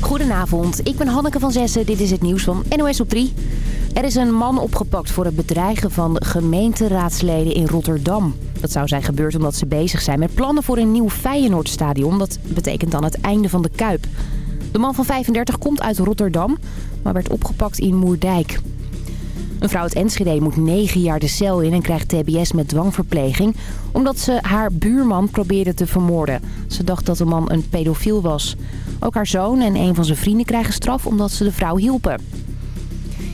Goedenavond, ik ben Hanneke van Zessen. Dit is het nieuws van NOS op 3. Er is een man opgepakt voor het bedreigen van gemeenteraadsleden in Rotterdam. Dat zou zijn gebeurd omdat ze bezig zijn met plannen voor een nieuw Feyenoordstadion. Dat betekent dan het einde van de Kuip. De man van 35 komt uit Rotterdam, maar werd opgepakt in Moerdijk. Een vrouw uit Enschede moet 9 jaar de cel in en krijgt tbs met dwangverpleging... omdat ze haar buurman probeerde te vermoorden. Ze dacht dat de man een pedofiel was. Ook haar zoon en een van zijn vrienden krijgen straf omdat ze de vrouw hielpen.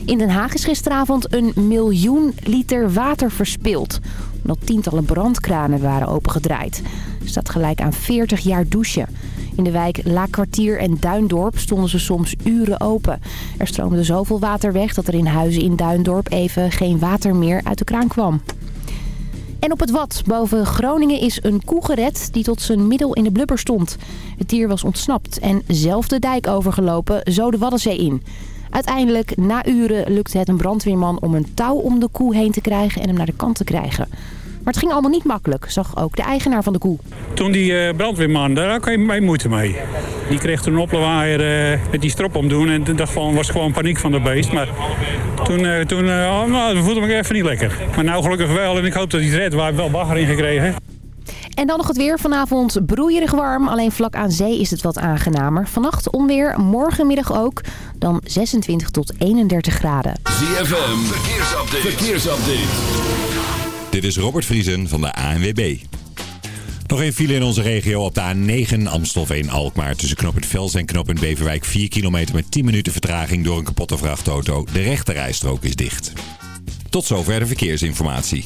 In Den Haag is gisteravond een miljoen liter water verspild. Omdat tientallen brandkranen waren opengedraaid. Er staat gelijk aan 40 jaar douchen. In de wijk Laakkwartier en Duindorp stonden ze soms uren open. Er stroomde zoveel water weg dat er in huizen in Duindorp even geen water meer uit de kraan kwam. En op het Wad boven Groningen is een koe gered die tot zijn middel in de blubber stond. Het dier was ontsnapt en zelf de dijk overgelopen, zo de Waddenzee in. Uiteindelijk, na uren, lukte het een brandweerman om een touw om de koe heen te krijgen en hem naar de kant te krijgen. Maar het ging allemaal niet makkelijk, zag ook de eigenaar van de koe. Toen die uh, brandweerman, daar had ik mee moeite mee. Die kreeg toen een oplewaaier uh, met die strop omdoen en toen was gewoon paniek van de beest. Maar toen, uh, toen oh, nou, voelde ik me even niet lekker. Maar nou gelukkig wel en ik hoop dat hij het redt. Hebben wel bagger in gekregen. En dan nog het weer. Vanavond broeierig warm. Alleen vlak aan zee is het wat aangenamer. Vannacht onweer, morgenmiddag ook. Dan 26 tot 31 graden. ZFM, verkeersupdate. verkeersupdate. Dit is Robert Vriesen van de ANWB. Nog een file in onze regio op de A9 Amstelveen-Alkmaar. Tussen knooppunt Vels en knooppunt Beverwijk 4 kilometer met 10 minuten vertraging door een kapotte vrachtauto. De rechte rijstrook is dicht. Tot zover de verkeersinformatie.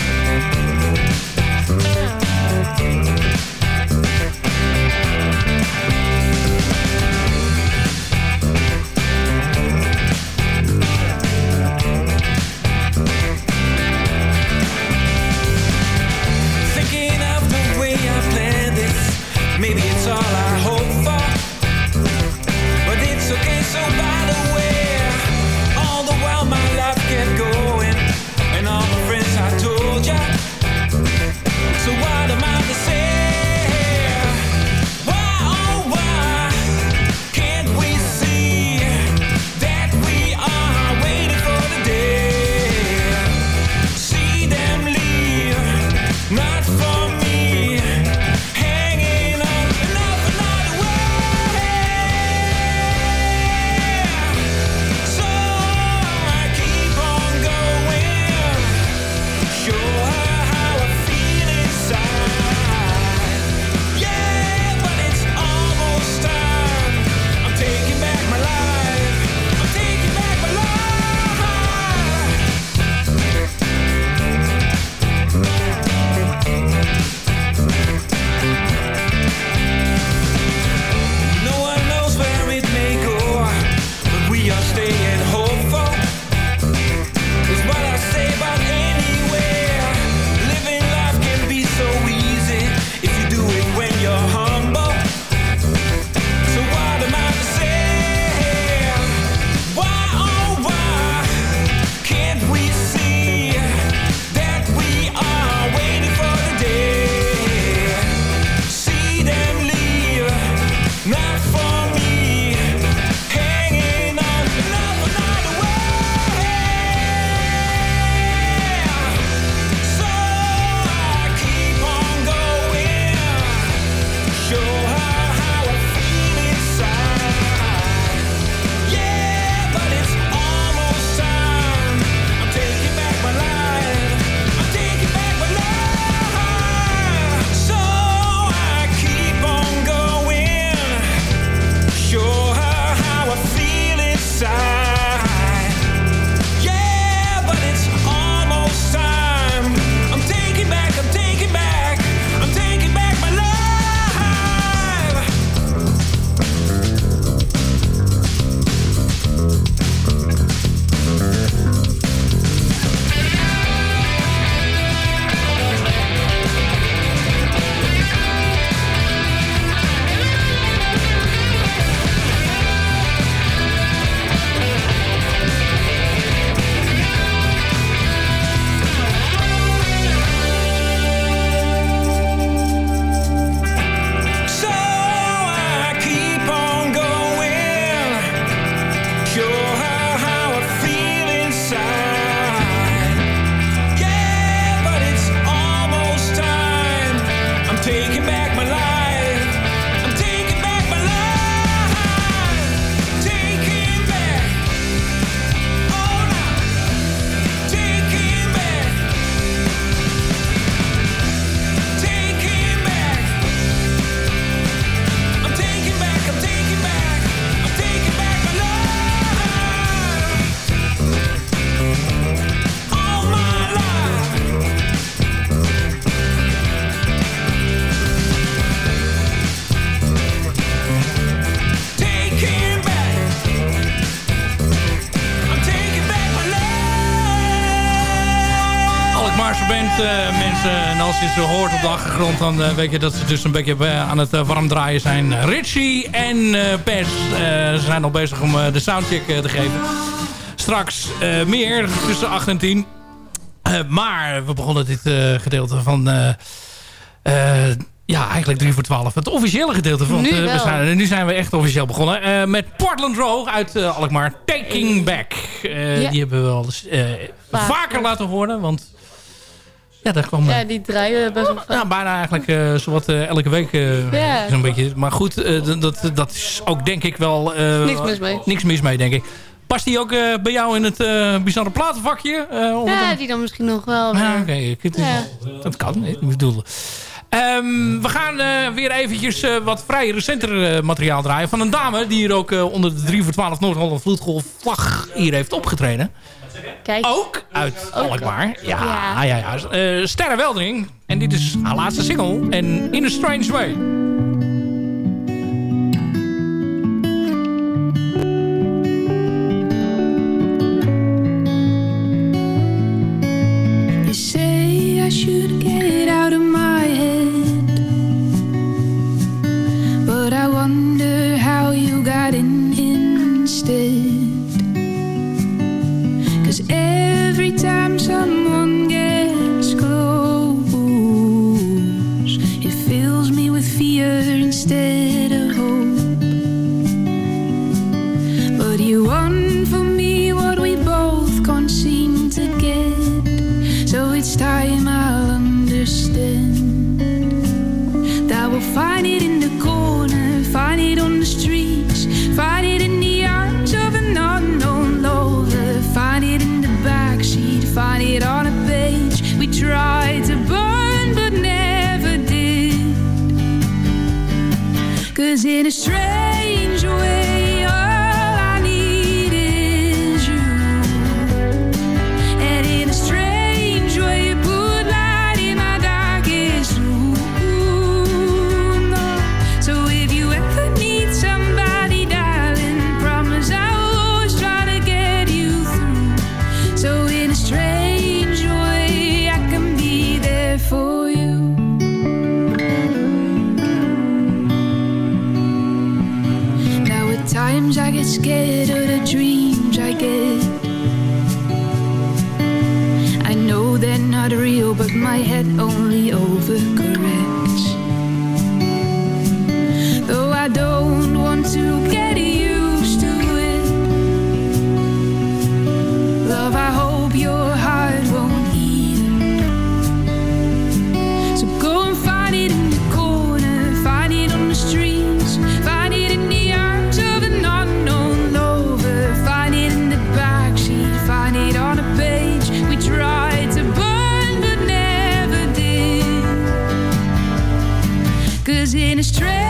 Achtergrond, dan weet je dat ze dus een beetje aan het warm draaien zijn. Richie en Pers zijn al bezig om de soundcheck te geven. Straks meer tussen 8 en 10. maar we begonnen dit gedeelte van ja, eigenlijk 3 voor 12. Het officiële gedeelte. van. nu, we zijn, nu zijn we echt officieel begonnen. Uh, met Portland Row uit uh, Alkmaar. Taking Back. Ja. Die hebben we al eens vaker laten horen. Want ja, daar kwam... Ja, die draaien best wel vaak. Ja, bijna eigenlijk zowat elke week. Zo'n beetje. Maar goed, dat, dat is ook denk ik wel... niks mis mee. Niks mis mee, denk ik. Past die ook bij jou in het bizarre platenvakje? ja, die dan misschien nog wel. Ja. Okay. Dat kan. Ik bedoel... Um, we gaan uh, weer eventjes uh, wat vrij recenter uh, materiaal draaien. Van een dame die hier ook onder de 3 voor 12 Noord-Holland Vloedgolf vlag hier heeft opgetreden. Kijk. Ook uit Alkmaar. Ja, ja, ja. ja. Sterre Weldering. En dit is haar laatste single. En In a Strange Way. Cause in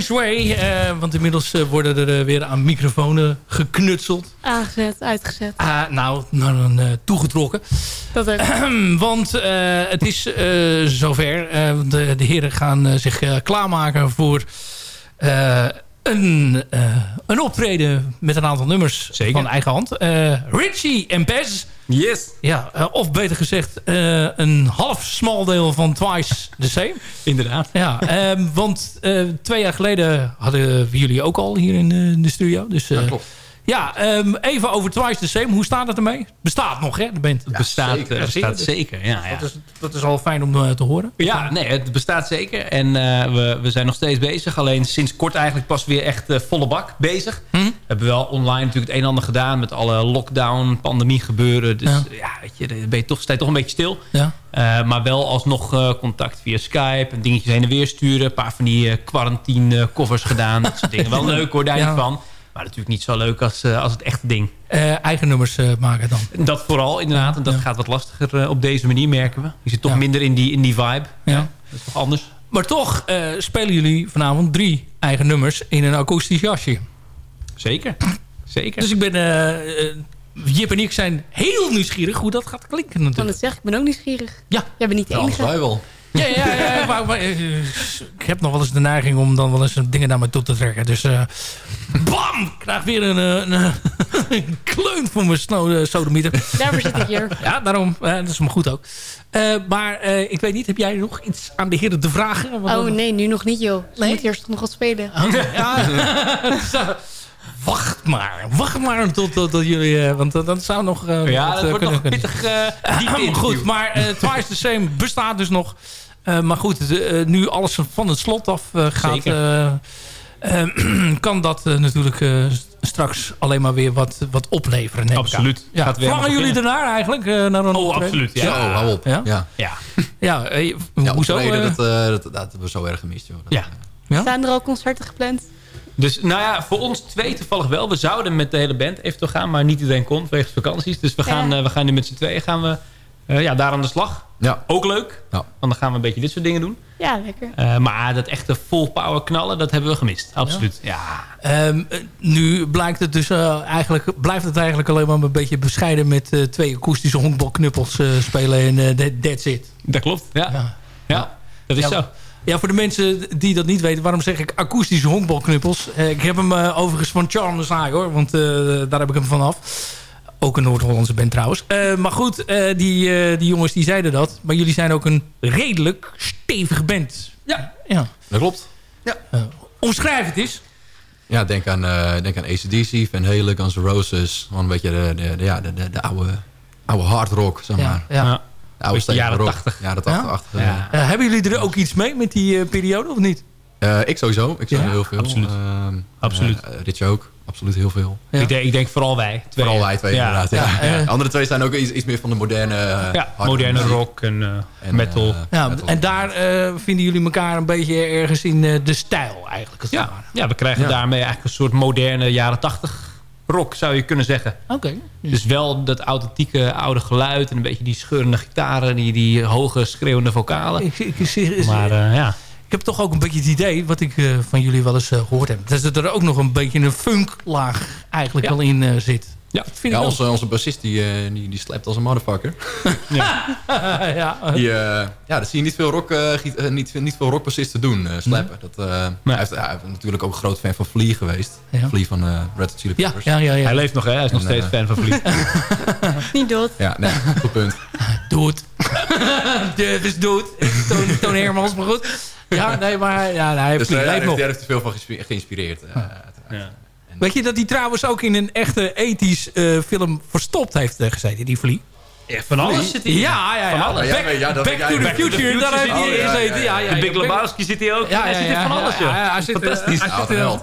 Strange Way. eh, want inmiddels eh, worden er eh, weer aan microfoons geknutseld. Aangezet, uitgezet. Ah, nou, naar een eh, toegetrokken. Dat ook. Want eh, het is eh, zover. Eh, de, de heren gaan zich eh, klaarmaken voor eh, een, eh, een optreden met een aantal nummers Zeker. van eigen hand. Eh, Richie en Pez. Yes. Ja, eh, of beter gezegd eh, een half smal deel van Twice the Same. Inderdaad. Ja, ehm, want eh, twee jaar geleden hadden we jullie ook al hier in de studio. Dus, eh, klopt. Ja, ehm, even over Twice the Same. Hoe staat het ermee? Bestaat nog, hè? De band. Het bestaat, zeker. eh, bestaat zeker. Ja, ja. Dat, is, dat is al fijn om eh, te horen. Ja, nee, het bestaat zeker. En eh, we, we zijn nog steeds bezig. Alleen sinds kort eigenlijk pas weer echt eh, volle bak bezig. Hm? We hebben wel online natuurlijk het een en ander gedaan... met alle lockdown, pandemie gebeuren. Dus Ja. ja, weet je, dan ben je toch, sta je toch een beetje stil. Ja. Eh, maar wel alsnog eh, contact via Skype. En dingetjes heen en weer sturen. Een paar van die eh, quarantine eh, covers gedaan. Dat soort dingen. Wel leuk hoor, daar niet van. Maar natuurlijk niet zo leuk als, eh, als het echte ding. Eh, eigen nummers eh, maken dan. Dat vooral inderdaad. En dat Ja. gaat wat lastiger eh, op deze manier, merken we. Je zit toch Ja. minder in die, in die vibe. Ja. Dat is toch anders. Maar toch eh, spelen jullie vanavond drie eigen nummers in een akoestisch jasje. Zeker. Zeker. Dus ik ben... Jip en ik zijn heel nieuwsgierig hoe dat gaat klinken Ik kan natuurlijk. het zeggen, ik ben ook nieuwsgierig. Ja. Jij bent niet de Ja, enige. wij wel. Ja, ja, ja. maar, maar, eh, ik heb nog wel eens de neiging om dan wel eens dingen naar me toe te trekken. Dus eh, bam! Ik krijg weer een, eh, een, een kleun voor mijn sno- eh, sodemieter. Daarvoor zit ik hier. Ja, daarom. dat is maar goed ook. Maar ik weet niet, heb jij nog iets aan de heren te vragen? Oh nee, nu nog niet joh. Ze Nee? moet eerst nog wat spelen. Ja. Wacht maar. Wacht maar tot, tot, tot jullie... eh, want dat, dat zou nog... eh, ja, dat eh, wordt nog pittig diep goed, maar eh Twice the Same bestaat dus nog. Eh, maar goed, nu alles van het slot af eh, gaat... Kan dat natuurlijk eh, straks alleen maar weer wat, wat opleveren. neem. Absoluut. Ja. Gaat weer Verlangen jullie ernaar eigenlijk? eh, naar een Oh, optreden? absoluut. Ja, Ja. oh, hou op. Ja? Ja, Ja. Ja, eh, ja hoezo? optreden, dat, eh, dat, dat hebben we zo erg gemist. Joh. Ja. Ja? Staan er al concerten gepland? Dus nou ja, voor ons twee toevallig wel. We zouden met de hele band eventueel gaan, maar niet iedereen kon wegens vakanties. Dus we gaan, Ja. eh, we gaan nu met z'n tweeën gaan we, eh, ja, daar aan de slag. ja. Ook leuk, Ja. want dan gaan we een beetje dit soort dingen doen. Ja, lekker. Eh, maar dat echte full power knallen, dat hebben we gemist. Absoluut. Ja. Ehm, eh, nu blijkt het dus eh, eigenlijk, blijft het eigenlijk alleen maar een beetje bescheiden met eh, twee akoestische honkbalknuppels eh, spelen en eh, that- that's it. Dat klopt. Ja, ja. Ja. dat is Ja, zo. Ja, voor de mensen die dat niet weten, waarom zeg ik akoestische honkbalknuppels? Eh, ik heb hem eh, overigens van Charles hoor, want eh, daar heb ik hem vanaf. Ook een Noord-Hollandse band trouwens. Eh, maar goed, eh, die, eh, die jongens die zeiden dat. Maar jullie zijn ook een redelijk stevige band. Ja. ja. dat klopt. Eh, omschrijf het eens. Ja, denk aan, eh denk aan ACDC, Van Halen, Guns N' Roses. Gewoon een beetje de, de, de, ja, de, de, de oude, oude hard rock, zeg maar. Ja, ja. Ja. De oude jaren stevige rock. 80. Jaren 80, Ja? 80. Ja. Eh, hebben jullie er ook iets mee met die eh, periode of niet? Eh, ik sowieso. Ik zou Ja, heel veel. absoluut. Ehm, Absoluut. Rich ook. Absoluut heel veel. Ja. Ik, denk, ik denk vooral wij. Twee. Vooral wij twee ja. inderdaad. Ja. Ja, Ja. De andere twee zijn ook iets, iets meer van de moderne... moderne muziek. rock en, eh, En, metal. Ja, metal. en daar vinden jullie elkaar een beetje ergens in de stijl eigenlijk. ja. ja, we krijgen Ja. daarmee eigenlijk een soort moderne jaren 80 rock, zou je kunnen zeggen. Oké. Dus wel dat authentieke oude geluid en een beetje die scheurende gitaren, die, die hoge schreeuwende vocalen. Ik, ik, ik, Maar eh, ja, ik heb toch ook een beetje het idee, wat ik eh, van jullie wel eens eh, gehoord heb. Dat er ook nog een beetje een funklaag eigenlijk wel in zit. Ja. Dat vind Ja, ik onze, onze bassist die, eh, die, die slept als een motherfucker. ja, Die, eh, ja, dat zie je niet veel, rock, eh, niet, niet veel rockbassisten doen, eh sleppen. Dat, eh, hij, heeft, hij heeft natuurlijk ook een groot fan van Flea geweest. Ja. Flea van eh Red Hot Chili ja, Peppers. ja, ja, ja. hij leeft nog, hè? Hij is nog steeds fan van Vliet. Niet dood. Ja, nee, goed punt. De- dus doe het. Toon, Toon Hermans, maar goed. Ja, nee, maar ja, hij Dus hij heeft, nog. heeft veel van geïnspireerd. Ja. Weet je dat hij trouwens ook in een echte ethisch eh, film verstopt heeft eh, gezeten, die Vlie? van alles zit hij. Ja, ja, ja. Van alles. Ja, Back, ja, dat Back to jij the. Future, daar heeft hij in ja, gezeten. ja, Ja, ja. ja, De Big ja. Lebowski zit hij ook. Ja, hij ja, zit ja, in van alles, ja, joh. ja, hij zit, Fantastisch. hij zit, eh.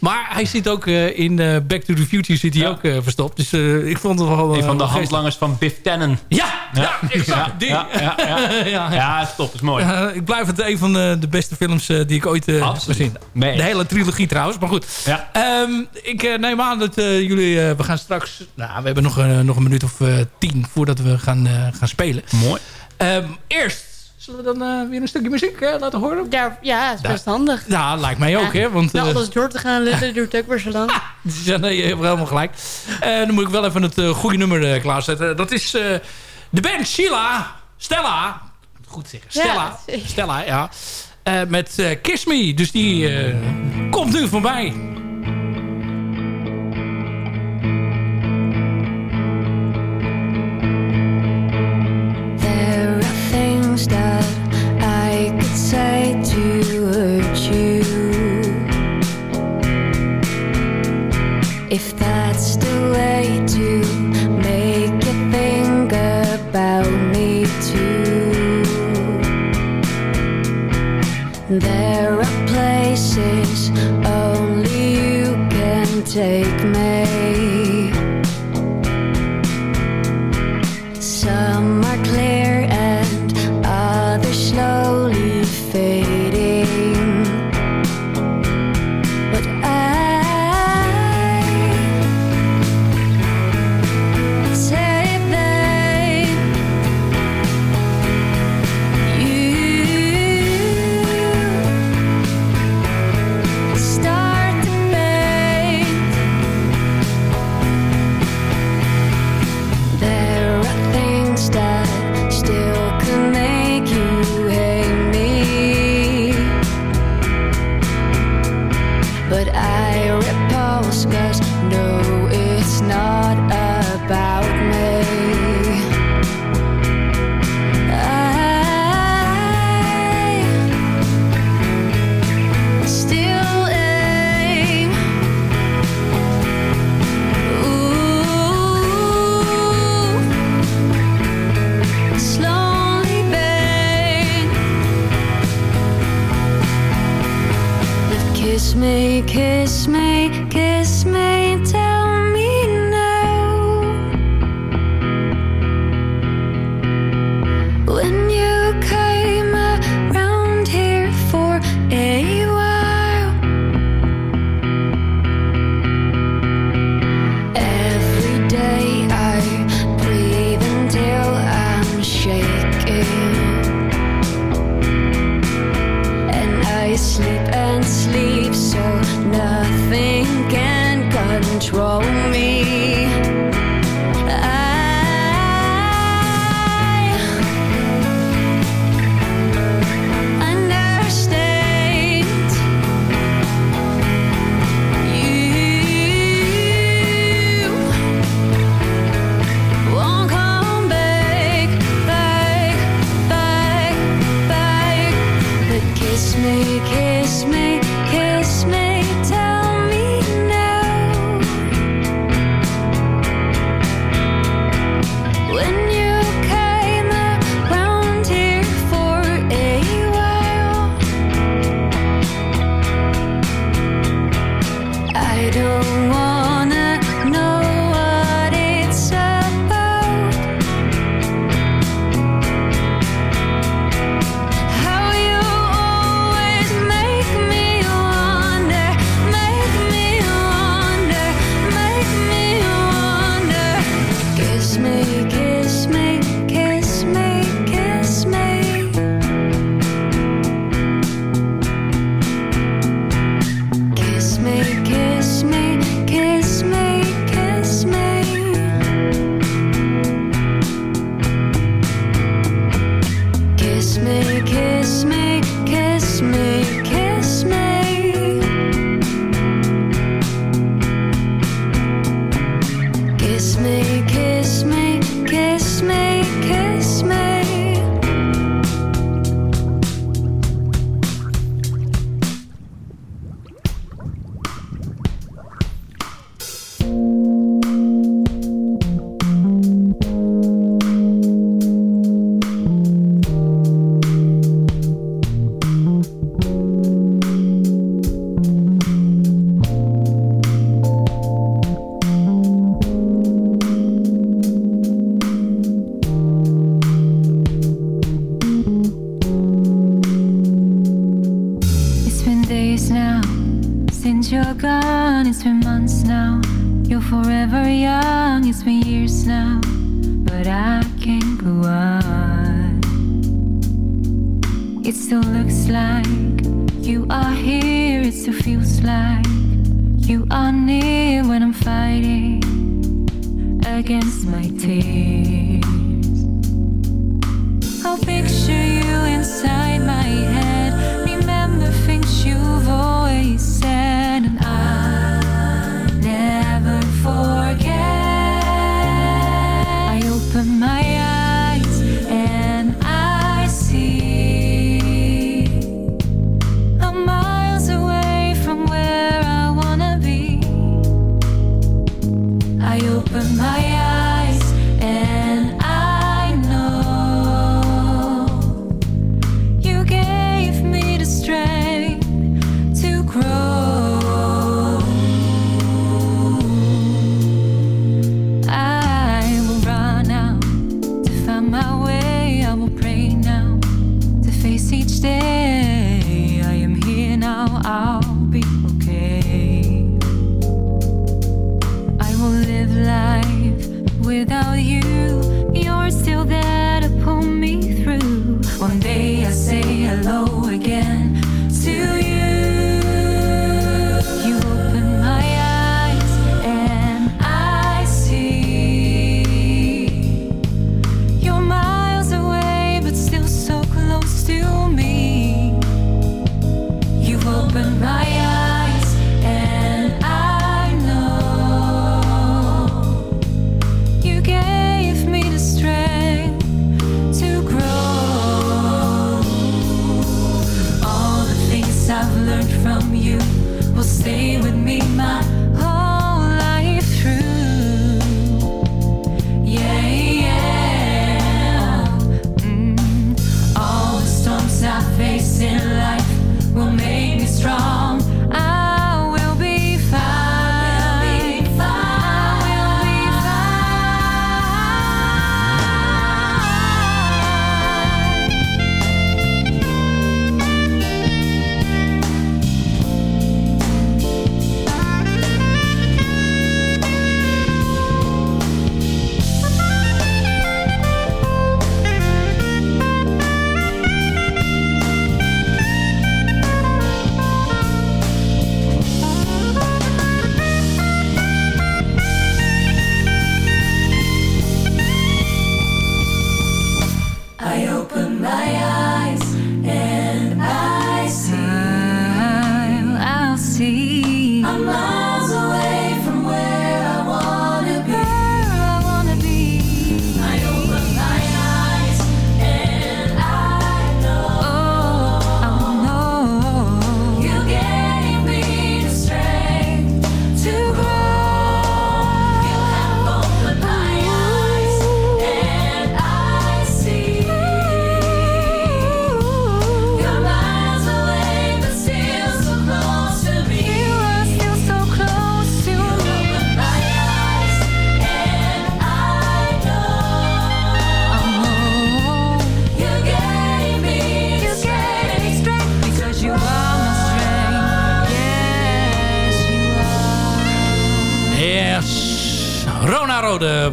Maar hij zit ook eh, in eh, Back to the Future zit hij Ja. ook eh, verstopt. Dus ik vond het wel... Een van de handlangers van Biff Tannen. Ja, ja, exact. Die. Ja, ja, ja. ja. Ja, is mooi. Ik blijf het een van de, beste films die ik ooit heb gezien. De hele trilogie trouwens, maar goed. Ehm, ik neem aan dat jullie... we gaan straks... Nou, we hebben nog, nog een minuut of tien voordat we gaan, gaan spelen. Mooi. Ehm, eerst Zullen we dan eh, weer een stukje muziek eh, laten horen? Ja, ja is best handig. Ja, lijkt mij ook. Hè, want, nou, eh, het door te gaan dat duurt ook weer zo lang. ja, je hebt helemaal gelijk. dan moet ik wel even het goede nummer klaarzetten. Dat is de band Sheila. Stella. Goed zeggen. Stella. Ja, Stella, ja. met Kiss Me. Dus die komt nu voorbij. only you can take me.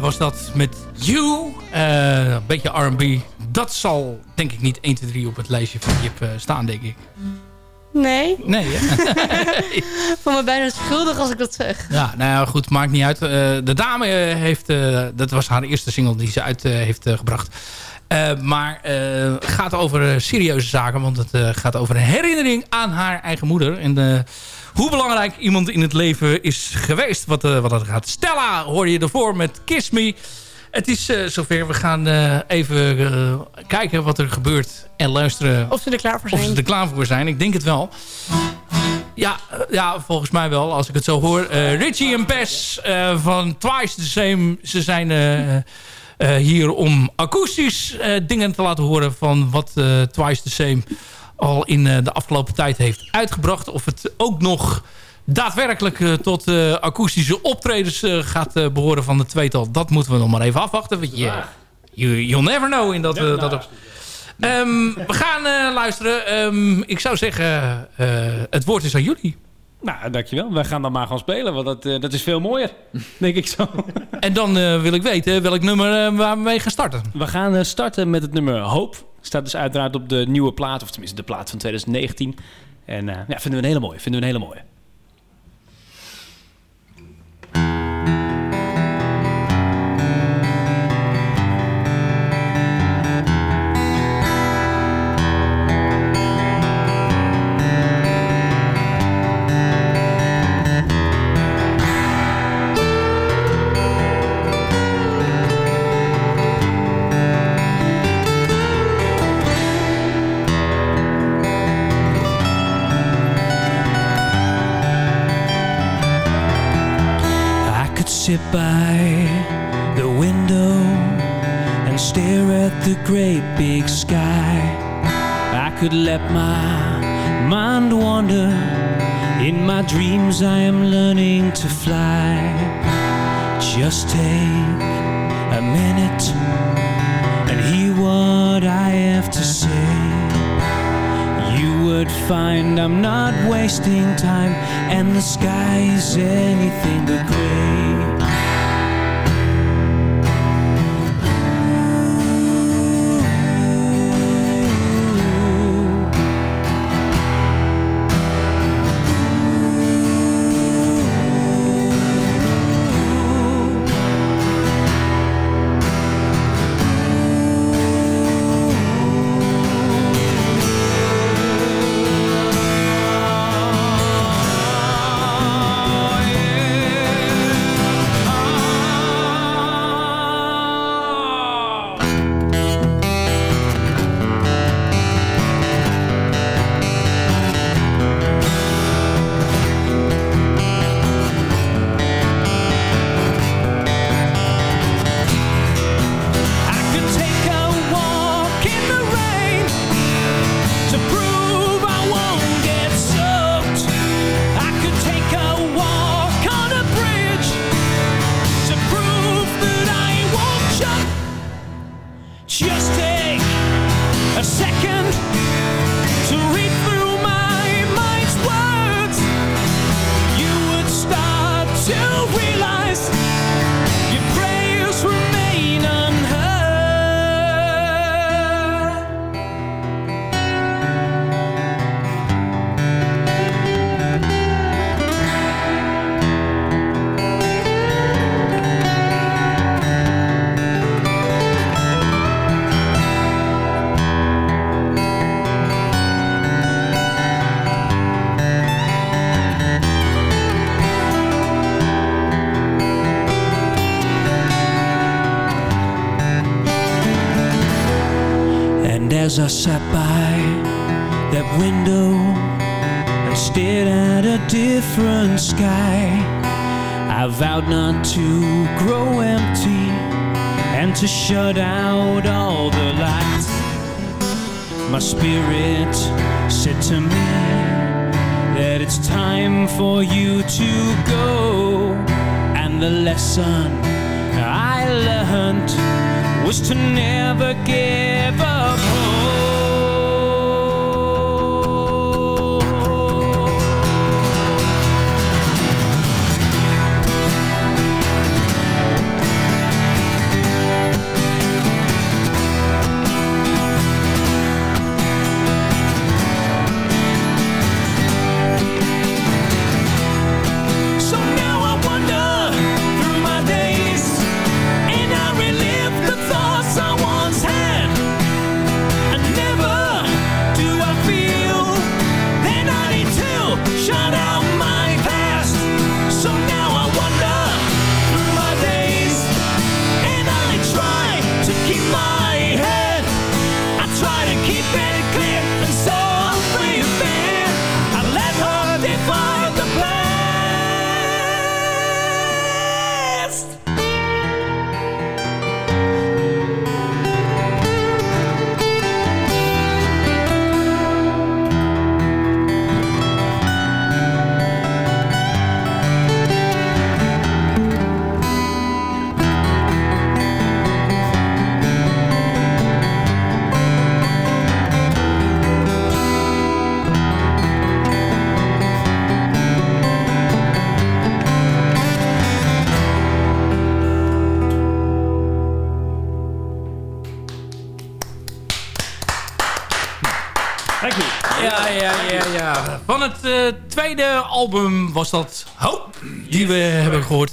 Was dat met You. Eh, een beetje R&B. Dat zal denk ik niet 1, 2, 3 op het lijstje van Jip eh, staan, denk ik. Nee. Nee, hè? Voel me bijna schuldig als ik dat zeg. Ja, nou ja, goed, maakt niet uit. Eh, de dame eh, heeft, eh, dat was haar eerste single die ze uit eh, heeft eh, gebracht. Eh, maar eh, het gaat over eh, serieuze zaken, want het eh, gaat over een herinnering aan haar eigen moeder. En eh, hoe belangrijk iemand in het leven is geweest, wat, eh, wat dat gaat. Stella hoorde je ervoor met Kiss Me. Het is eh, zover, we gaan eh, even kijken wat er gebeurt en luisteren Of ze er klaar voor of zijn. ze er klaar voor zijn. Ik denk het wel. Ja, ja, volgens mij wel, als ik het zo hoor. Richie en Pes eh, van Twice the Same. Ze zijn hier om akoestisch dingen te laten horen... van wat Twice the Same al in eh, de afgelopen tijd heeft uitgebracht. Of het ook nog daadwerkelijk eh, tot eh, akoestische optredens gaat eh, behoren van de tweetal. Dat moeten we nog maar even afwachten. Want je, you, you'll never know in dat, dat Ehm, we gaan luisteren. Ehm, ik zou zeggen, het woord is aan jullie. Nou, dankjewel. Wij gaan dan maar gewoon spelen, want dat, dat is veel mooier, denk ik zo. En dan wil ik weten welk nummer waar we mee gaan starten. We gaan starten met het nummer Hope, Staat dus uiteraard op de nieuwe plaat, of tenminste de plaat van 2019. En eh, ja, vinden we een hele mooie. Vinden we een hele mooie. Could let my mind wander. In my dreams, I am learning to fly. Just take a minute and hear what I have to say. You would find I'm not wasting time, and the sky is anything but gray. Spirit said to me that it's time for you to go, and the lesson I learned was to never give tweede album was dat Hoop, die we hebben gehoord.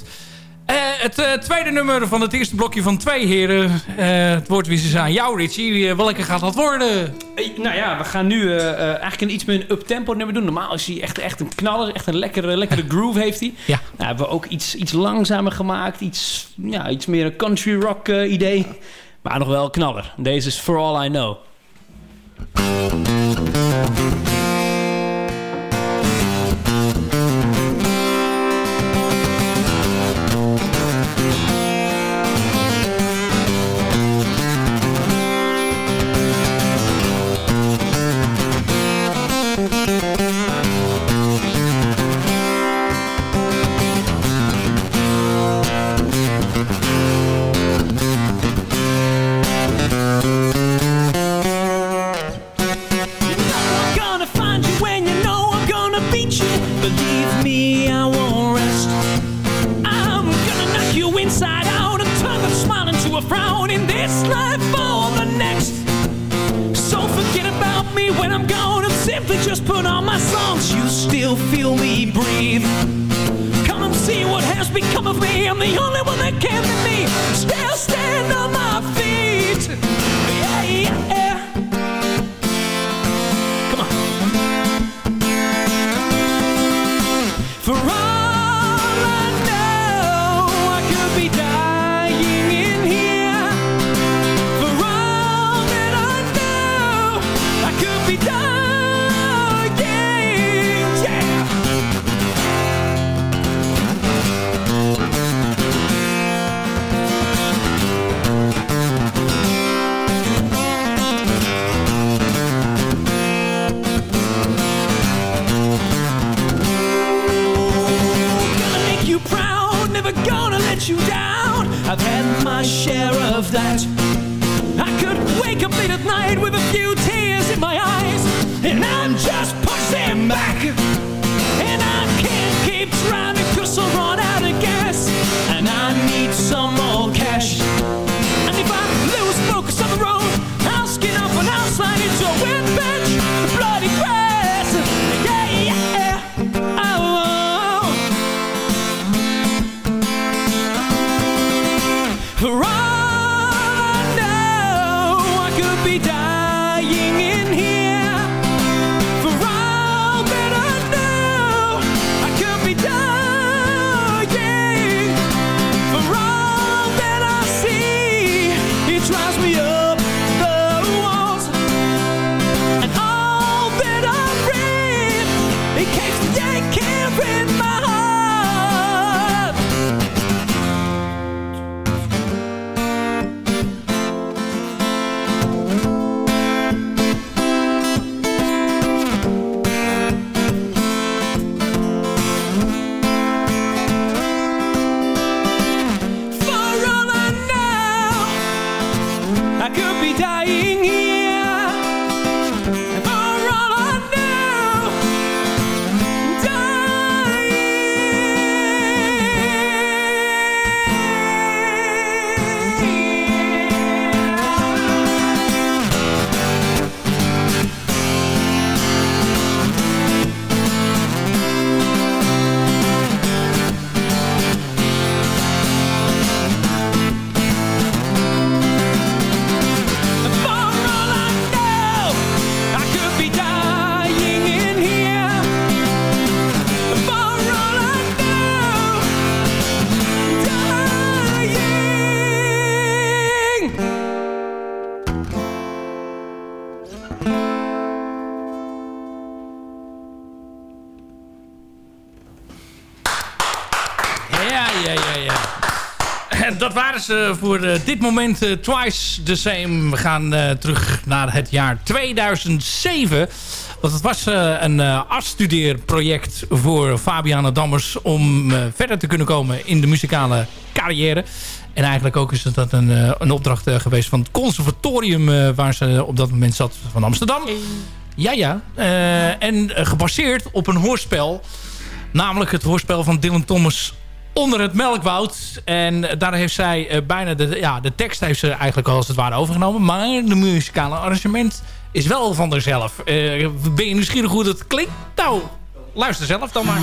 Eh, het eh, tweede nummer van het eerste blokje van twee heren. Eh, het woord wie ze aan jou, Richie. Welke gaat dat worden? Nou ja, we gaan nu eigenlijk een iets meer een up-tempo nummer doen. Normaal is hij echt, echt een knaller. Echt een lekkere, lekkere groove heeft hij. Ja. Nou, hebben we ook iets, iets langzamer gemaakt. Iets, ja, iets meer een country rock idee. Maar nog wel knaller. Deze is For All I Know. be done. Dit moment eh, twice the same. We gaan eh, terug naar het jaar 2007. Want het was eh, een afstudeerproject voor Fabiana Dammers... om verder te kunnen komen in de muzikale carrière. En eigenlijk ook is het dat een, een opdracht geweest van het conservatorium... waar ze op dat moment zat van Amsterdam. Ja, ja. En gebaseerd op een hoorspel. Namelijk het hoorspel van Dylan Thomas onder het melkwoud. En daar heeft zij eh, bijna de, ja, de tekst heeft ze eigenlijk al als het ware overgenomen. Maar de muzikale arrangement is wel van zichzelf. Eh, ben je nieuwsgierig hoe dat klinkt? Nou, luister zelf dan maar.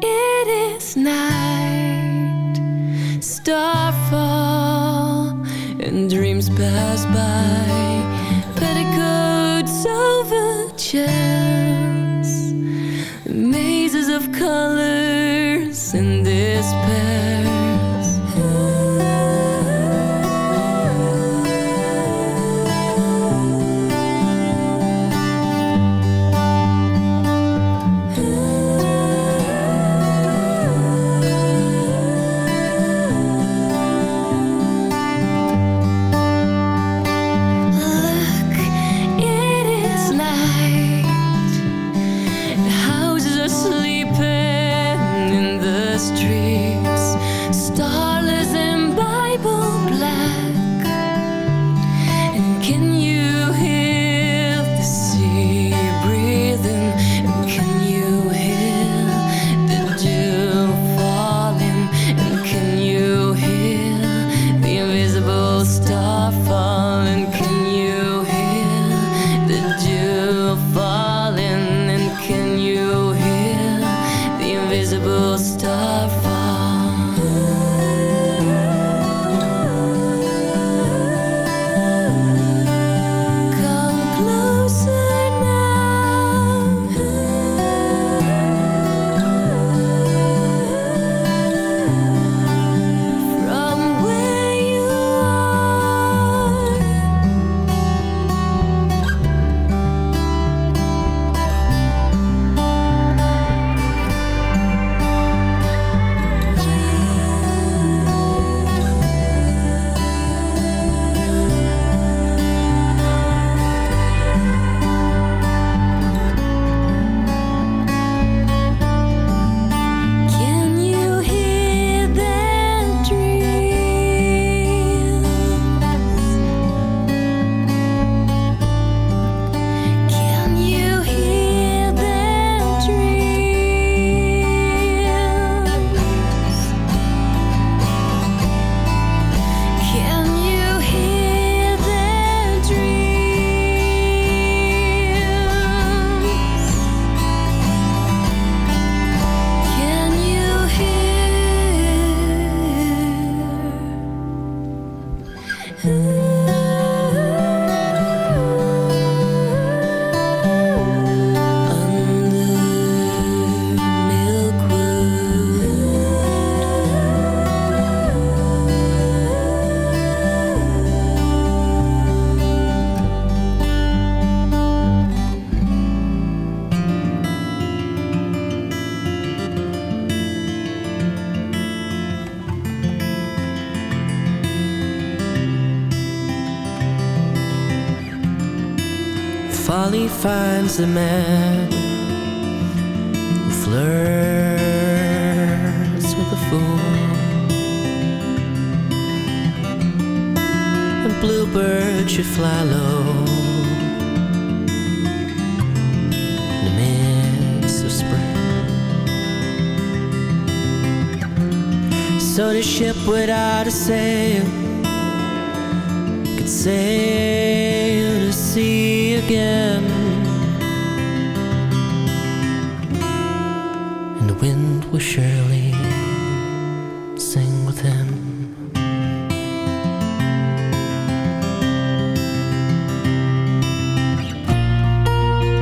It is night, starfall, and dreams pass by. Petticoats over mazes of colors and despair. It the man who flirts with a fool. And bluebird should fly low in the midst of spring. So the ship without a sail could sail to sea again. Will surely sing with him.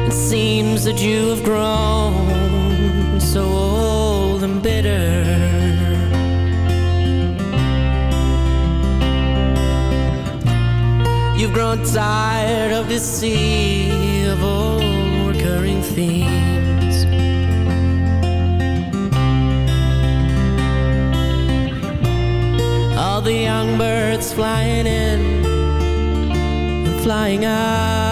It seems that you have grown so old and bitter. You've grown tired of this sea of old recurring themes. All the young birds flying in and flying out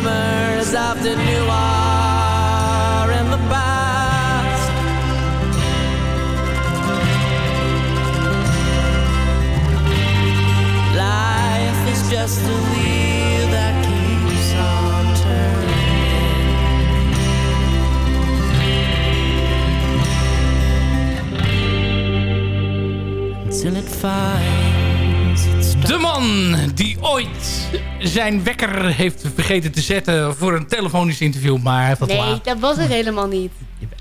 glimmers of the new in the past. Life is just a wheel that keeps on turning until it finds De man die zijn wekker heeft vergeten te zetten voor een telefonisch interview. Maar hij wat Nee, laat. dat was het helemaal niet.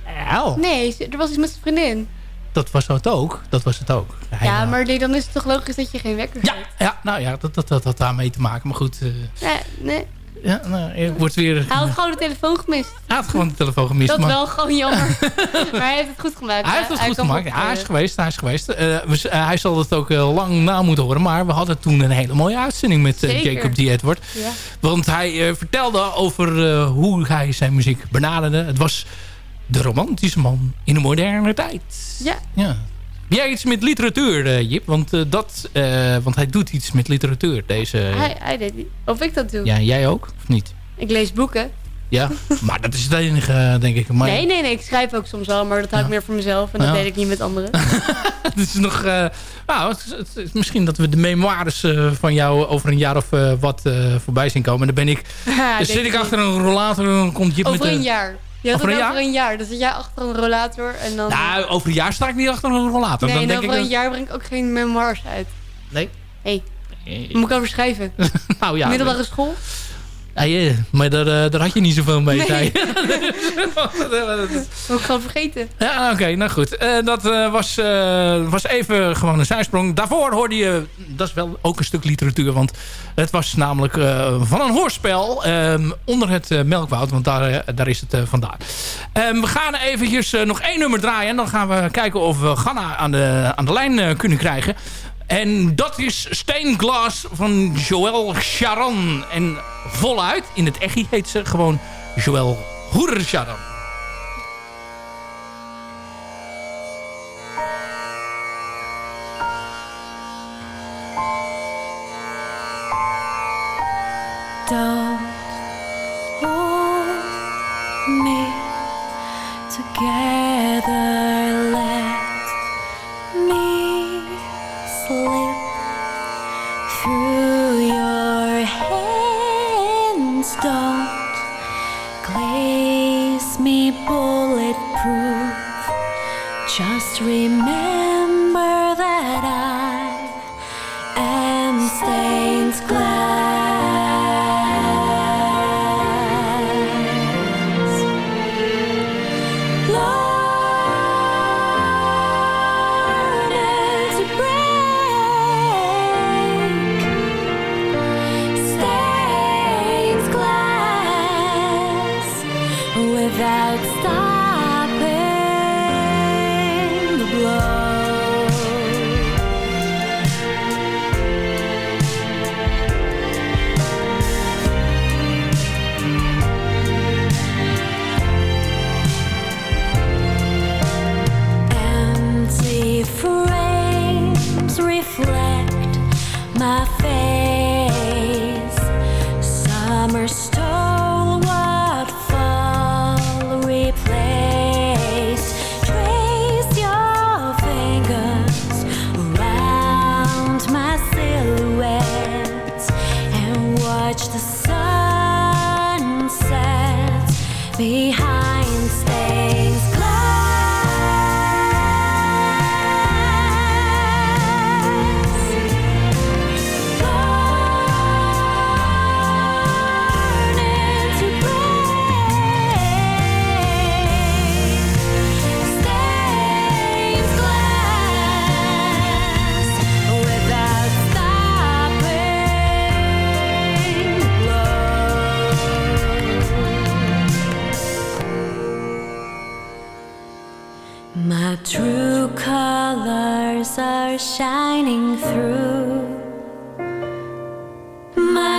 Jawel. Nee, er was iets met zijn vriendin. Dat was het ook. Dat was het ook. Hij, Ja, maar nee, dan is het toch logisch dat je geen wekker hebt? ja, nou ja, dat, dat, dat had daarmee te maken. Maar goed, eh, Nee, nee. Ja, nou, ik word weer... Hij had gewoon de telefoon gemist. Hij had gewoon de telefoon gemist. Dat maar... wel gewoon jammer. maar hij heeft het goed gemaakt. Hij heeft het goed gemaakt. Hij is geweest. Hij is geweest. Eh, we- eh, hij zal het ook eh, lang na moeten horen. Maar we hadden toen een hele mooie uitzending met. Jacob D. Edward. Ja. Want hij vertelde over hoe hij zijn muziek benaderde. Het was de romantische man in de moderne tijd. Ja. Ja. Heb jij iets met literatuur, eh, Jip? Want, eh, dat, eh, want hij doet iets met literatuur. Deze, Hij, hij deed niet. Of ik dat doe. ja, jij ook? Of niet? Ik lees boeken. Ja, maar dat is het enige, denk ik. Maar, Nee, nee, nee. Ik schrijf ook soms wel, maar dat hou ik meer voor mezelf. En dat Ja. deed ik niet met anderen. Het is nog... nou, het is, het is misschien dat we de memoires van jou over een jaar of wat voorbij zien komen. En dan ben ik... Ja, dan denk zit ik achter een rollator en dan komt Jip met Over een een... jaar. Je had Over het een over een jaar. Dan zit jij achter een rollator en dan... Nou, over een jaar sta ik niet achter een rollator. nee, dan en denk ik over een dat... jaar breng ik ook geen memoirs uit. Nee. Hé, hey, moet ik over schrijven? nou ja. Middelbare school? Ja, ja, maar daar, eh, daar had je niet zoveel mee, Nee. zei je. Moet ik gewoon vergeten. Ja, oké, nou goed. Eh, dat eh, was, eh, was even gewoon een zijsprong. Daarvoor hoorde je, dat is wel ook een stuk literatuur, want het was namelijk eh, van een hoorspel ehm, onder het Melkwoud, want daar, daar is het eh, vandaan. Ehm, we gaan eventjes nog één nummer draaien en dan gaan we kijken of we Ganna aan de, aan de lijn kunnen krijgen. En dat is Steenglas van Joël Charan. En voluit, in het echi heet ze gewoon Joël Hoer Charan. Together. Just remember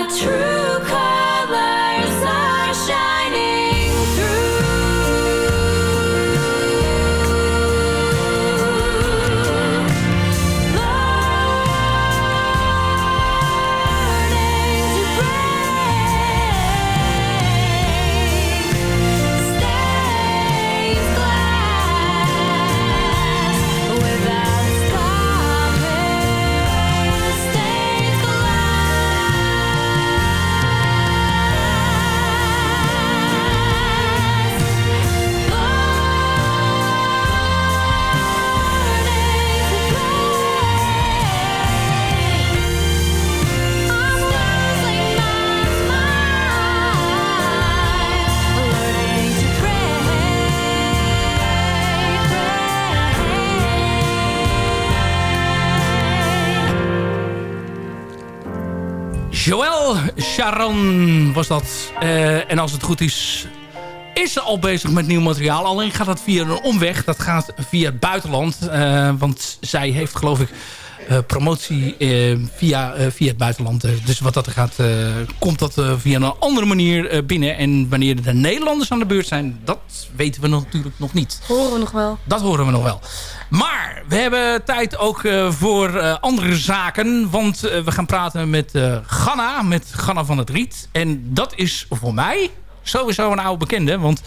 true Sharon was dat. Eh, en als het goed is, is ze al bezig met nieuw materiaal. Alleen gaat dat via een omweg. Dat gaat via het buitenland. Eh, want zij heeft geloof ik promotie eh, via, eh, via het buitenland. Eh, dus wat dat er gaat, eh, komt dat eh, via een andere manier eh, binnen. En wanneer de Nederlanders aan de beurt zijn, dat weten we natuurlijk nog niet. Horen we nog wel. Dat horen we nog wel. Maar we hebben tijd ook eh, voor eh, andere zaken. Want eh, we gaan praten met eh Ganna, met Ganna van het Riet. En dat is voor mij sowieso een oude bekende. Want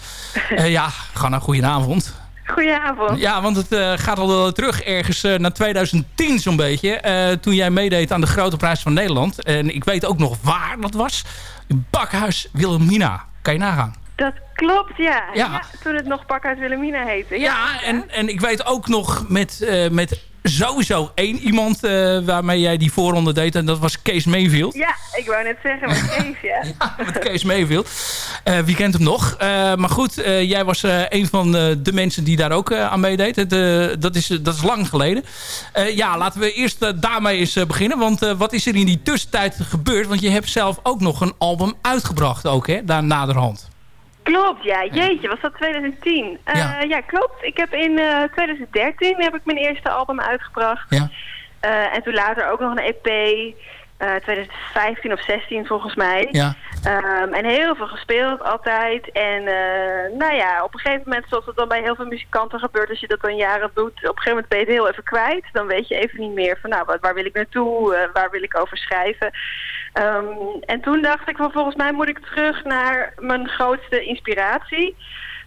eh, ja, Ganna, goedenavond. Goedenavond. Ja, want het eh, gaat al terug ergens eh, naar 2010 zo'n beetje. eh, toen jij meedeed aan de Grote Prijs van Nederland. En ik weet ook nog waar dat was. Bakhuis Wilhelmina. Kan je nagaan. Dat klopt, ja. Ja. ja. toen het nog Pak uit Wilhelmina heette. Ja, en, en ik weet ook nog met, met sowieso één iemand eh, waarmee jij die voorronde deed. En dat was Kees Mayfield. Ja, ik wou net zeggen, met Kees, ja. Met Kees Mayfield. Eh, wie kent hem nog? Eh, maar goed, jij was een van de mensen die daar ook aan meedeed. Dat, is, dat is lang geleden. Ja, laten we eerst daarmee eens beginnen. Want wat is er in die tussentijd gebeurd? Want je hebt zelf ook nog een album uitgebracht ook, hè? Daar naderhand. Klopt, ja. Jeetje, was dat 2010? Eh, Ja. ja. klopt. Ik heb in eh, 2013 heb ik mijn eerste album uitgebracht. Ja. Eh, en toen later ook nog een EP. eh 2015 of 16 volgens mij. Ja. Ehm, en heel veel gespeeld altijd. En eh, nou ja, op een gegeven moment, zoals het dan bij heel veel muzikanten gebeurt, als je dat dan jaren doet, op een gegeven moment ben je het heel even kwijt. Dan weet je even niet meer van, nou, wat, waar wil ik naartoe? Eh, waar wil ik over schrijven? Ehm, en toen dacht ik van, volgens mij moet ik terug naar mijn grootste inspiratie.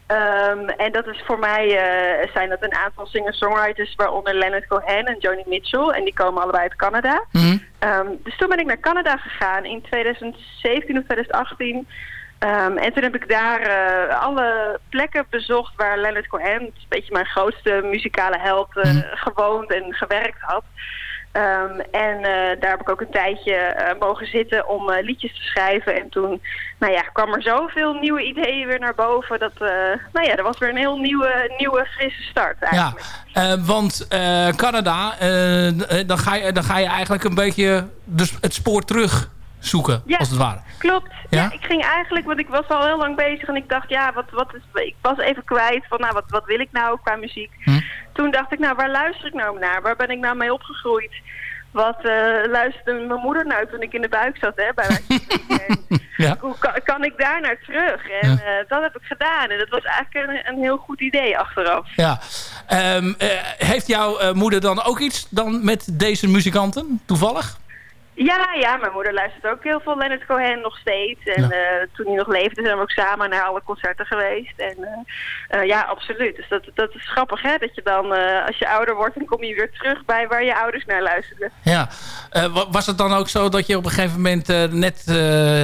Ehm, en dat is voor mij, eh, zijn dat een aantal singer-songwriters, waaronder Leonard Cohen en Joni Mitchell. En die komen allebei uit Canada. Ehm, dus toen ben ik naar Canada gegaan in 2017 of 2018. Ehm, en toen heb ik daar eh, alle plekken bezocht waar Leonard Cohen, een beetje mijn grootste muzikale held, eh, gewoond en gewerkt had. Ehm, en eh, daar heb ik ook een tijdje eh, mogen zitten om eh, liedjes te schrijven. En toen nou ja, kwam er zoveel nieuwe ideeën weer naar boven. Dat, nou ja, er was weer een heel nieuwe, nieuwe frisse start eigenlijk. Ja, want Canada, dan, ga je, dan ga je eigenlijk een beetje dus het spoor terug zoeken, Ja. als het ware. Klopt. Ja? Ja? ik ging eigenlijk, want ik was al heel lang bezig en ik dacht, ja, wat, wat is, ik was even kwijt van, nou, wat, wat wil ik nou qua muziek? Hm. Toen dacht ik, nou, waar luister ik nou naar? Waar ben ik nou mee opgegroeid? Wat eh, luisterde mijn moeder nou toen ik in de buik zat, hè, bij mijn Ja. Hoe kan, kan ik daar naar terug? En eh, dat heb ik gedaan. En dat was eigenlijk een, een heel goed idee achteraf. Ja. Ehm, eh, heeft jouw moeder dan ook iets dan met deze muzikanten, toevallig? Ja, ja, mijn moeder luistert ook heel veel Leonard Cohen nog steeds. En eh, toen hij nog leefde zijn we ook samen naar alle concerten geweest. En eh, eh, ja, absoluut. Dus dat, dat is grappig, hè? Dat je dan, als je ouder wordt, dan kom je weer terug bij waar je ouders naar luisterden. Ja. Wa- was het dan ook zo dat je op een gegeven moment net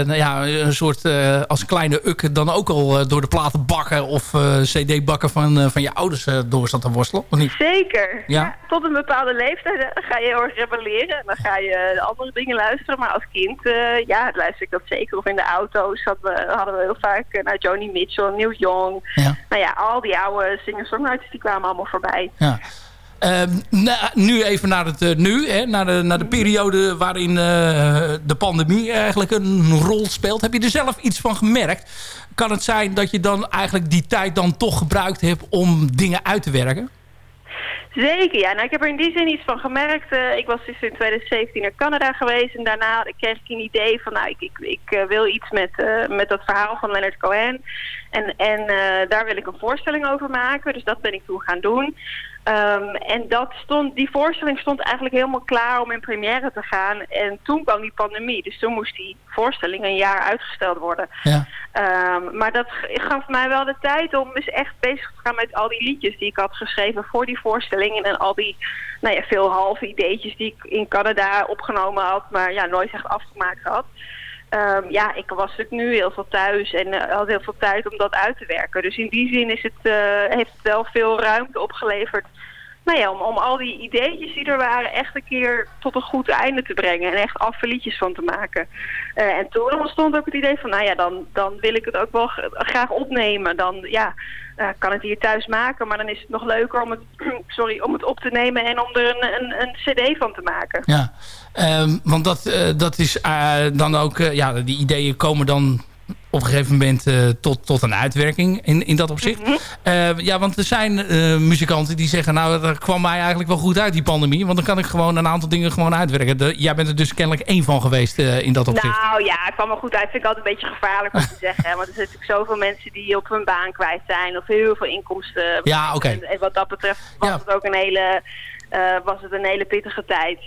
nou ja, een soort als kleine ukke dan ook al door de platen bakken of cd bakken van, van je ouders door zat te worstelen? Of niet? Zeker. Ja. Tot een bepaalde leeftijd hè, ga je heel erg rebelleren. En dan ga je de andere dingen luisteren. Maar als kind, eh, ja, luister ik dat zeker. Of in de auto's hadden we, hadden we heel vaak eh, naar Joni Mitchell, Neil Young. Ja. Nou ja, al die oude singer-songwriters die kwamen allemaal voorbij. Ja. Ehm, na- nu even naar het eh, nu, hè, naar, de, naar de periode waarin de pandemie eigenlijk een rol speelt. Heb je er zelf iets van gemerkt? Kan het zijn dat je dan eigenlijk die tijd dan toch gebruikt hebt om dingen uit te werken? Zeker, ja. Nou, ik heb er in die zin iets van gemerkt. Eh, ik was dus in 2017 naar Canada geweest en daarna kreeg ik een idee van, nou, ik, ik, ik eh, wil iets met, eh, met dat verhaal van Leonard Cohen. En, en daar wil ik een voorstelling over maken, dus dat ben ik toen gaan doen. Ehm, en dat stond, die voorstelling stond eigenlijk helemaal klaar om in première te gaan. En toen kwam die pandemie, dus toen moest die voorstelling een jaar uitgesteld worden. Ja. Ehm, maar dat gaf mij wel de tijd om dus echt bezig te gaan met al die liedjes die ik had geschreven voor die voorstelling. En al die nou ja, veel halve ideetjes die ik in Canada opgenomen had, maar ja, nooit echt afgemaakt had. Ehm, ja, ik was natuurlijk nu heel veel thuis en eh, had heel veel tijd om dat uit te werken. Dus in die zin is het, eh, heeft het wel veel ruimte opgeleverd nou ja, om, om al die ideetjes die er waren echt een keer tot een goed einde te brengen. En echt affe liedjes van te maken. Eh, en toen ontstond ook het idee van, nou ja, dan, dan wil ik het ook wel graag opnemen. Dan ja, eh, kan het hier thuis maken, maar dan is het nog leuker om het, sorry, om het op te nemen en om er een, een, een cd van te maken. Ja, Ehm, want dat, eh, dat is dan ook... ja, die ideeën komen dan op een gegeven moment eh, tot, tot een uitwerking in, in dat opzicht. Eh, ja, want er zijn eh, muzikanten die zeggen... nou, dat kwam mij eigenlijk wel goed uit, die pandemie. Want dan kan ik gewoon een aantal dingen gewoon uitwerken. De, jij bent er dus kennelijk één van geweest in dat opzicht. Nou ja, het kwam er goed uit. Vind ik altijd een beetje gevaarlijk om te zeggen. hè, Want er zijn natuurlijk zoveel mensen die op hun baan kwijt zijn. Of heel veel inkomsten. Ja, oké. En, en wat dat betreft was het ook een hele, was het een hele pittige tijd.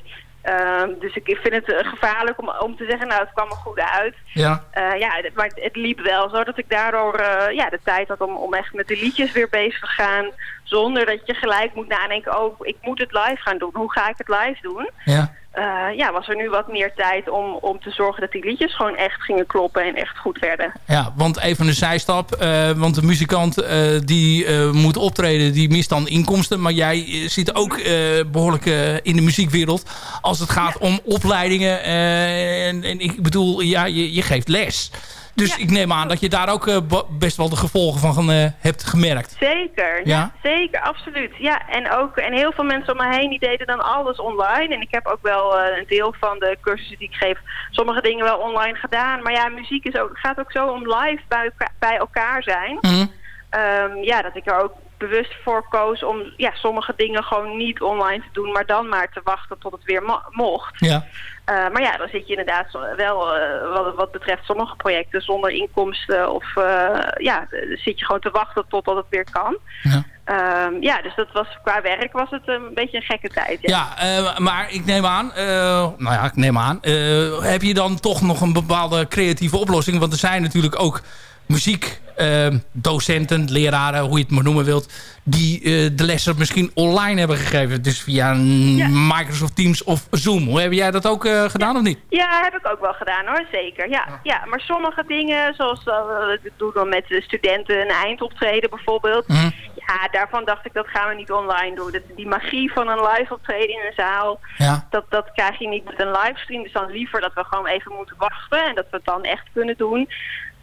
Ehm, dus ik vind het eh, gevaarlijk om, om te zeggen, nou het kwam er goed uit. Ja. Eh, ja, maar het, het liep wel zo dat ik daardoor eh, ja, de tijd had om, om echt met de liedjes weer bezig te gaan. Zonder dat je gelijk moet nadenken, oh ik moet het live gaan doen. Hoe ga ik het live doen? Ja. Eh, ja, was er nu wat meer tijd om, om te zorgen dat die liedjes gewoon echt gingen kloppen en echt goed werden. Ja, want even een zijstap. eh, want de muzikant eh, die moet optreden, die mist dan inkomsten. Maar jij zit ook eh, behoorlijk eh, in de muziekwereld. Als het gaat om opleidingen. en, en ik bedoel, ja, je, je geeft les. Dus ik neem aan dat je daar ook eh, best wel de gevolgen van eh, hebt gemerkt. Zeker, ja? Ja? zeker, absoluut. Ja, en, ook, en heel veel mensen om me heen die deden dan alles online. En ik heb ook wel eh, een deel van de cursussen die ik geef, sommige dingen wel online gedaan. Maar ja, muziek is ook, gaat ook zo om live bij, bij elkaar zijn. Mhm. Ehm, ja, dat ik er ook bewust voor koos om ja, sommige dingen gewoon niet online te doen, maar dan maar te wachten tot het weer mo- mocht. Ja. Eh, maar ja, dan zit je inderdaad wel, eh, wat, wat betreft sommige projecten zonder inkomsten of eh, ja, zit je gewoon te wachten totdat het weer kan. Ja. Ehm, ja, dus dat was qua werk was het een beetje een gekke tijd. Ja. Ja, maar ik neem aan, nou ja, ik neem aan, heb je dan toch nog een bepaalde creatieve oplossing? Want er zijn natuurlijk ook muziekdocenten, leraren, hoe je het maar noemen wilt, die eh, de lessen misschien online hebben gegeven. Dus via Microsoft Teams of Zoom. Hoe heb jij dat ook eh, gedaan of niet? Ja, heb ik ook wel gedaan hoor, zeker. Ja, ja maar sommige dingen, zoals uh, ik doe dan met de studenten een eindoptreden bijvoorbeeld. Mhm. Ja, daarvan dacht ik dat gaan we niet online doen. Dat, die magie van een live optreden in een zaal, Ja. dat, dat krijg je niet met een livestream. Dus dan liever dat we gewoon even moeten wachten en dat we het dan echt kunnen doen.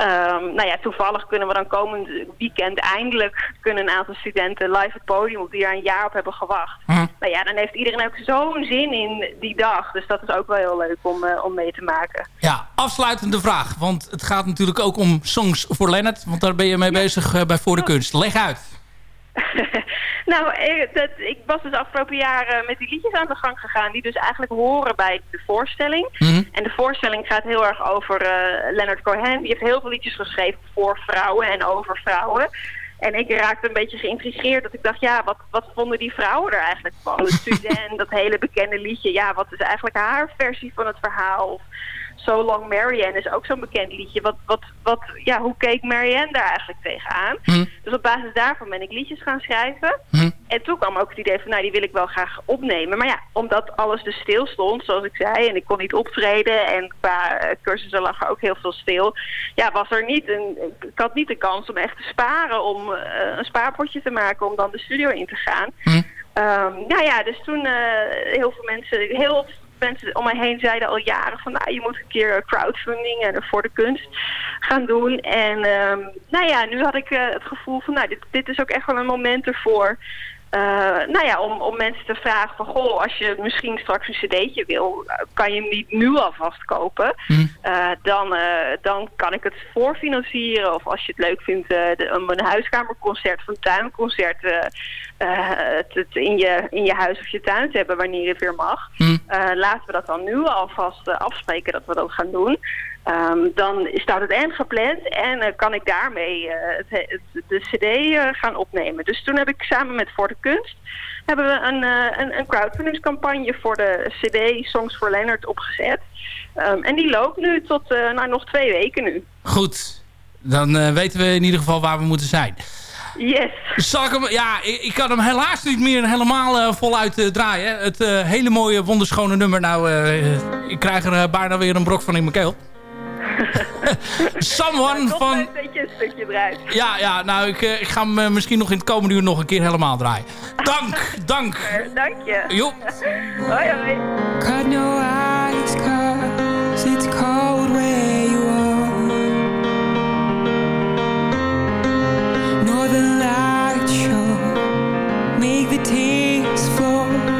Ehm, nou ja, toevallig kunnen we dan komend weekend eindelijk kunnen een aantal studenten live het podium op die er een jaar op hebben gewacht. Mhm. Nou ja, dan heeft iedereen ook zo'n zin in die dag. Dus dat is ook wel heel leuk om, eh, om mee te maken. Ja, afsluitende vraag. Want het gaat natuurlijk ook om Songs voor Leonard. Want daar ben je mee bezig eh, bij Voor de Kunst. Leg uit. Nou, eh, dat, ik was dus afgelopen jaar eh, met die liedjes aan de gang gegaan... die dus eigenlijk horen bij de voorstelling. Mhm. En de voorstelling gaat heel erg over eh, Leonard Cohen. Die heeft heel veel liedjes geschreven voor vrouwen en over vrouwen. En ik raakte een beetje geïntrigeerd dat ik dacht... ja, wat, wat vonden die vrouwen er eigenlijk van? De student, dat hele bekende liedje. Ja, wat is eigenlijk haar versie van het verhaal? Of So Long Marianne is ook zo'n bekend liedje. Wat, wat, wat, ja, hoe keek Marianne daar eigenlijk tegenaan? Hm. Dus op basis daarvan ben ik liedjes gaan schrijven. Hm. En toen kwam ook het idee van, nou, die wil ik wel graag opnemen. Maar ja, omdat alles dus stil stond, zoals ik zei, en ik kon niet optreden en qua eh, cursussen lag er ook heel veel stil. Ja, was er niet een, ik had niet de kans om echt te sparen, om eh, een spaarpotje te maken om dan de studio in te gaan. Hm. Ehm, nou ja, dus toen eh, heel veel mensen, heel mensen om mij heen zeiden al jaren van, nou, je moet een keer crowdfunding en voor de kunst gaan doen. En ehm, nou ja, nu had ik eh, het gevoel van, nou, dit, dit is ook echt wel een moment ervoor. Eh, nou ja, om, om mensen te vragen van, goh, als je misschien straks een cd'tje wil, eh, kan je hem niet nu alvast kopen. Eh, dan, dan kan ik het voorfinancieren. Of als je het leuk vindt, de, om een huiskamerconcert of een tuinconcert, het, het in, je, in je huis of je tuin te hebben wanneer het weer mag. Hm. Laten we dat dan nu alvast afspreken dat we dat gaan doen. Ehm, dan staat het eind gepland en eh, kan ik daarmee eh, het, het- de cd eh, gaan opnemen. Dus toen heb ik samen met Voor de Kunst hebben we een, een, een crowdfundingscampagne voor de cd Songs for Leonard opgezet. Ehm, en die loopt nu tot nou, nog twee weken nu. Goed, dan weten we in ieder geval waar we moeten zijn. Yes. Zal ik hem, ja, ik, ik kan hem helaas niet meer helemaal voluit draaien. Het hele mooie, wonderschone nummer. Nou, ik krijg er bijna weer een brok van in mijn keel. Someone Toch van... een beetje een stukje eruit. Ja, ja nou, ik, eh, ik ga hem eh, misschien nog in het komende uur nog een keer helemaal draaien. Dank, dank. Dank je. Jo. hoi, hoi. Cut no ice, cause it's cold where you are. Northern lights show, make the tears flow.